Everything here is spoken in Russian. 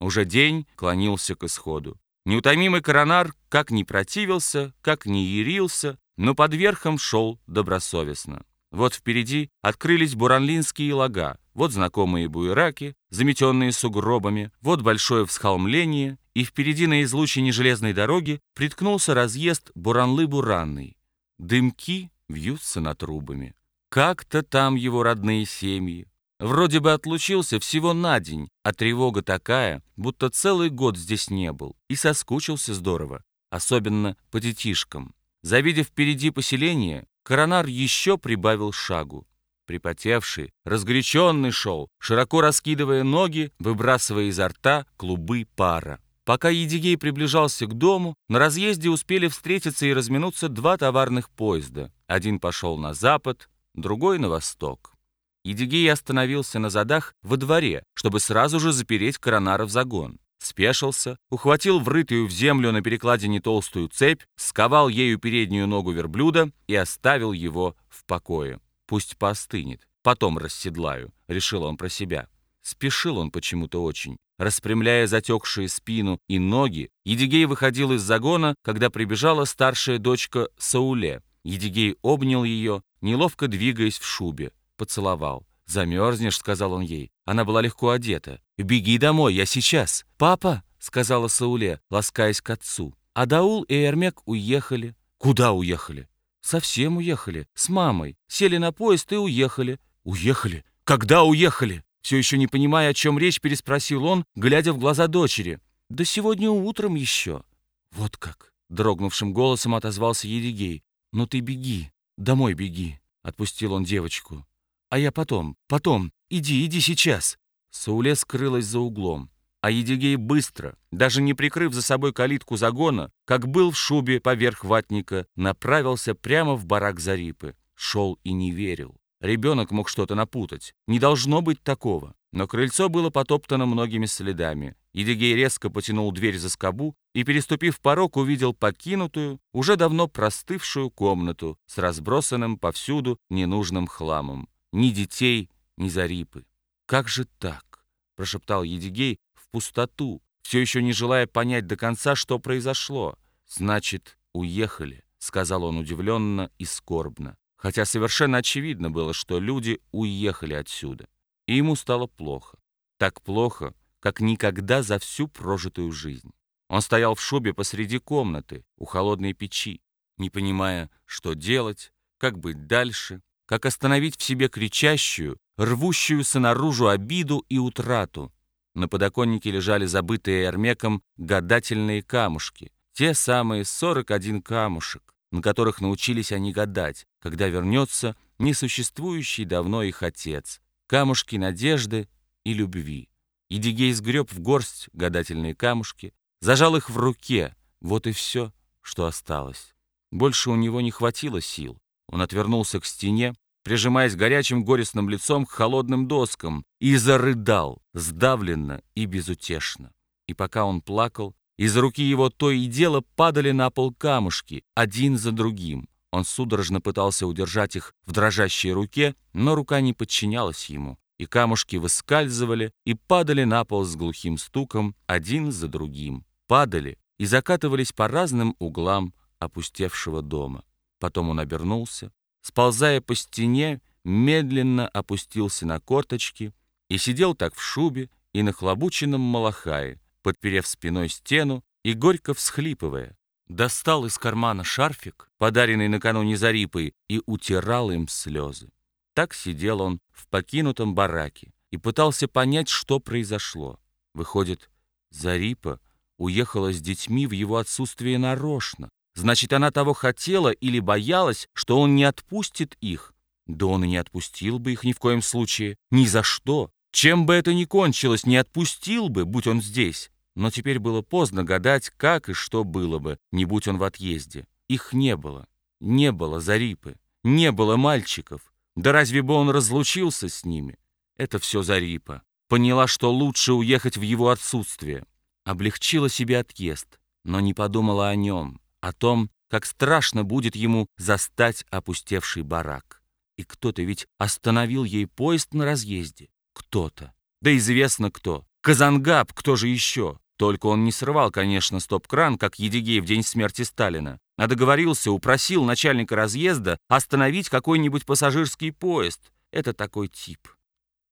Уже день клонился к исходу. Неутомимый коронар как ни противился, как ни ярился, но под верхом шел добросовестно. Вот впереди открылись буранлинские лага, вот знакомые буераки, заметенные сугробами, вот большое всхолмление, и впереди на излучине железной дороги приткнулся разъезд Буранлы-Буранный. Дымки вьются над трубами. Как-то там его родные семьи. Вроде бы отлучился всего на день, а тревога такая, будто целый год здесь не был. И соскучился здорово, особенно по детишкам. Завидев впереди поселение, коронар еще прибавил шагу. Припотевший, разгоряченный шел, широко раскидывая ноги, выбрасывая изо рта клубы пара. Пока Едигей приближался к дому, на разъезде успели встретиться и разминуться два товарных поезда. Один пошел на запад, другой на восток. Едигей остановился на задах во дворе, чтобы сразу же запереть коронара в загон. Спешился, ухватил врытую в землю на перекладине толстую цепь, сковал ею переднюю ногу верблюда и оставил его в покое. Пусть поостынет, потом расседлаю, решил он про себя. Спешил он почему-то очень. Распрямляя затекшие спину и ноги, Едигей выходил из загона, когда прибежала старшая дочка Сауле. Едигей обнял ее, неловко двигаясь в шубе. Поцеловал. «Замерзнешь», — сказал он ей. Она была легко одета. «Беги домой, я сейчас». «Папа», — сказала Сауле, ласкаясь к отцу. Адаул и Эрмек уехали. «Куда уехали?» «Совсем уехали. С мамой. Сели на поезд и уехали». «Уехали? Когда уехали?» Все еще не понимая, о чем речь, переспросил он, глядя в глаза дочери. «Да сегодня утром еще». «Вот как!» — дрогнувшим голосом отозвался Едигей. «Ну ты беги, домой беги», — отпустил он девочку. «А я потом, потом, иди, иди сейчас». Сауле скрылась за углом, а Едигей быстро, даже не прикрыв за собой калитку загона, как был в шубе поверх ватника, направился прямо в барак Зарипы. Шел и не верил. Ребенок мог что-то напутать. Не должно быть такого. Но крыльцо было потоптано многими следами. Едигей резко потянул дверь за скобу и, переступив порог, увидел покинутую, уже давно простывшую комнату с разбросанным повсюду ненужным хламом. Ни детей, ни зарипы. «Как же так?» – прошептал Едигей в пустоту, все еще не желая понять до конца, что произошло. «Значит, уехали», – сказал он удивленно и скорбно хотя совершенно очевидно было, что люди уехали отсюда. И ему стало плохо. Так плохо, как никогда за всю прожитую жизнь. Он стоял в шубе посреди комнаты, у холодной печи, не понимая, что делать, как быть дальше, как остановить в себе кричащую, рвущуюся наружу обиду и утрату. На подоконнике лежали забытые Эрмеком гадательные камушки, те самые 41 камушек, на которых научились они гадать, когда вернется несуществующий давно их отец, камушки надежды и любви. Идигей сгреб в горсть гадательные камушки, зажал их в руке, вот и все, что осталось. Больше у него не хватило сил. Он отвернулся к стене, прижимаясь горячим горестным лицом к холодным доскам, и зарыдал, сдавленно и безутешно. И пока он плакал, из руки его то и дело падали на пол камушки, один за другим. Он судорожно пытался удержать их в дрожащей руке, но рука не подчинялась ему, и камушки выскальзывали и падали на пол с глухим стуком, один за другим. Падали и закатывались по разным углам опустевшего дома. Потом он обернулся, сползая по стене, медленно опустился на корточки и сидел так в шубе и на хлобученном малахае, подперев спиной стену и горько всхлипывая. Достал из кармана шарфик, подаренный накануне Зарипой, и утирал им слезы. Так сидел он в покинутом бараке и пытался понять, что произошло. Выходит, Зарипа уехала с детьми в его отсутствие нарочно. Значит, она того хотела или боялась, что он не отпустит их. Да он и не отпустил бы их ни в коем случае. Ни за что. Чем бы это ни кончилось, не отпустил бы, будь он здесь. Но теперь было поздно гадать, как и что было бы, не будь он в отъезде. Их не было. Не было Зарипы. Не было мальчиков. Да разве бы он разлучился с ними? Это все Зарипа. Поняла, что лучше уехать в его отсутствие. Облегчила себе отъезд, но не подумала о нем, о том, как страшно будет ему застать опустевший барак. И кто-то ведь остановил ей поезд на разъезде. Кто-то. Да известно кто. Казангаб, кто же еще? Только он не срывал, конечно, стоп-кран, как Едигей в день смерти Сталина, а договорился, упросил начальника разъезда остановить какой-нибудь пассажирский поезд. Это такой тип.